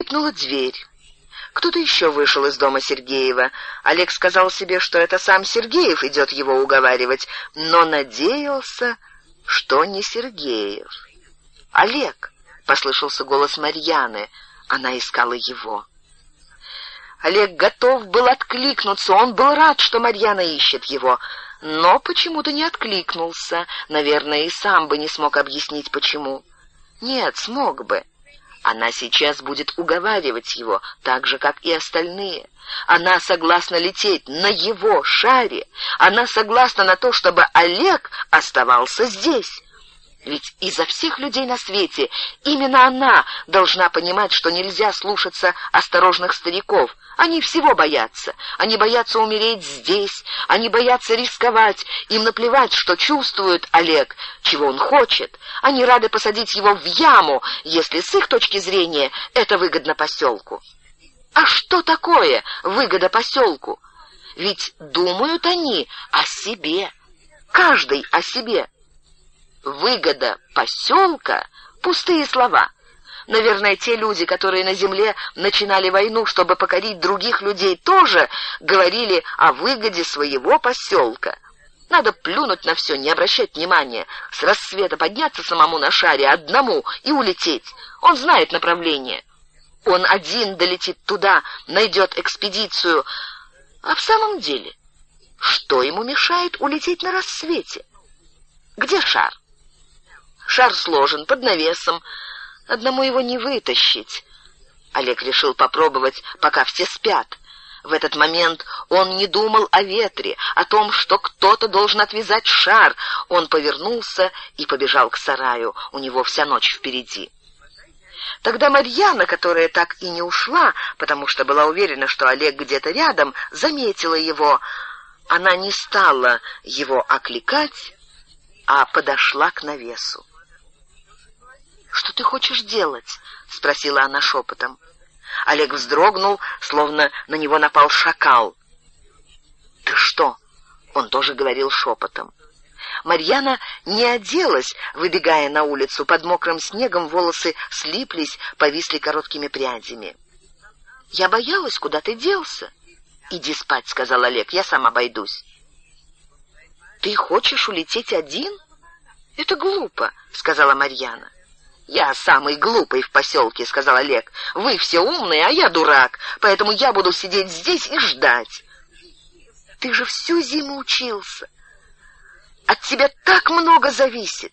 Скрипнула дверь. Кто-то еще вышел из дома Сергеева. Олег сказал себе, что это сам Сергеев идет его уговаривать, но надеялся, что не Сергеев. «Олег!» — послышался голос Марьяны. Она искала его. Олег готов был откликнуться, он был рад, что Марьяна ищет его, но почему-то не откликнулся. Наверное, и сам бы не смог объяснить, почему. Нет, смог бы. Она сейчас будет уговаривать его, так же, как и остальные. Она согласна лететь на его шаре. Она согласна на то, чтобы Олег оставался здесь. Ведь изо всех людей на свете именно она должна понимать, что нельзя слушаться осторожных стариков. Они всего боятся. Они боятся умереть здесь, они боятся рисковать. Им наплевать, что чувствует Олег, чего он хочет. Они рады посадить его в яму, если с их точки зрения это выгодно поселку. А что такое выгода поселку? Ведь думают они о себе, каждый о себе выгода поселка — пустые слова. Наверное, те люди, которые на земле начинали войну, чтобы покорить других людей, тоже говорили о выгоде своего поселка. Надо плюнуть на все, не обращать внимания. С рассвета подняться самому на шаре, одному, и улететь. Он знает направление. Он один долетит туда, найдет экспедицию. А в самом деле, что ему мешает улететь на рассвете? Где шар? Шар сложен под навесом. Одному его не вытащить. Олег решил попробовать, пока все спят. В этот момент он не думал о ветре, о том, что кто-то должен отвязать шар. Он повернулся и побежал к сараю. У него вся ночь впереди. Тогда Марьяна, которая так и не ушла, потому что была уверена, что Олег где-то рядом, заметила его. Она не стала его окликать, а подошла к навесу. «Что ты хочешь делать?» — спросила она шепотом. Олег вздрогнул, словно на него напал шакал. «Ты что?» — он тоже говорил шепотом. Марьяна не оделась, выбегая на улицу. Под мокрым снегом волосы слиплись, повисли короткими прядями. «Я боялась, куда ты делся?» «Иди спать», — сказал Олег, — «я сам обойдусь». «Ты хочешь улететь один?» «Это глупо», — сказала Марьяна. «Я самый глупый в поселке», — сказал Олег. «Вы все умные, а я дурак, поэтому я буду сидеть здесь и ждать». «Ты же всю зиму учился. От тебя так много зависит.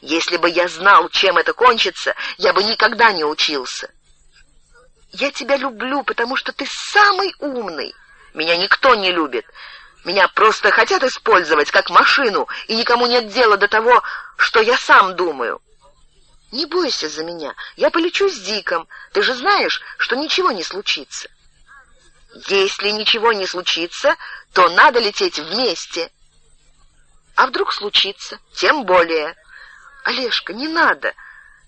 Если бы я знал, чем это кончится, я бы никогда не учился. Я тебя люблю, потому что ты самый умный. Меня никто не любит. Меня просто хотят использовать как машину, и никому нет дела до того, что я сам думаю». Не бойся за меня, я полечу с Диком. Ты же знаешь, что ничего не случится. Если ничего не случится, то надо лететь вместе. А вдруг случится? Тем более. Олежка, не надо.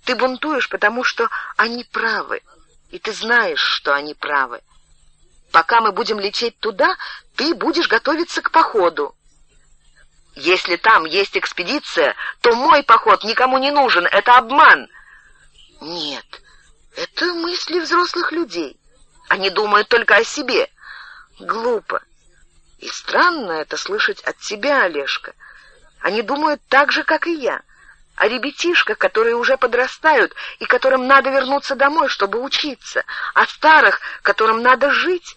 Ты бунтуешь, потому что они правы. И ты знаешь, что они правы. Пока мы будем лететь туда, ты будешь готовиться к походу. Если там есть экспедиция, то мой поход никому не нужен, это обман. Нет, это мысли взрослых людей. Они думают только о себе. Глупо. И странно это слышать от тебя, Олежка. Они думают так же, как и я. О ребятишках, которые уже подрастают и которым надо вернуться домой, чтобы учиться. О старых, которым надо жить,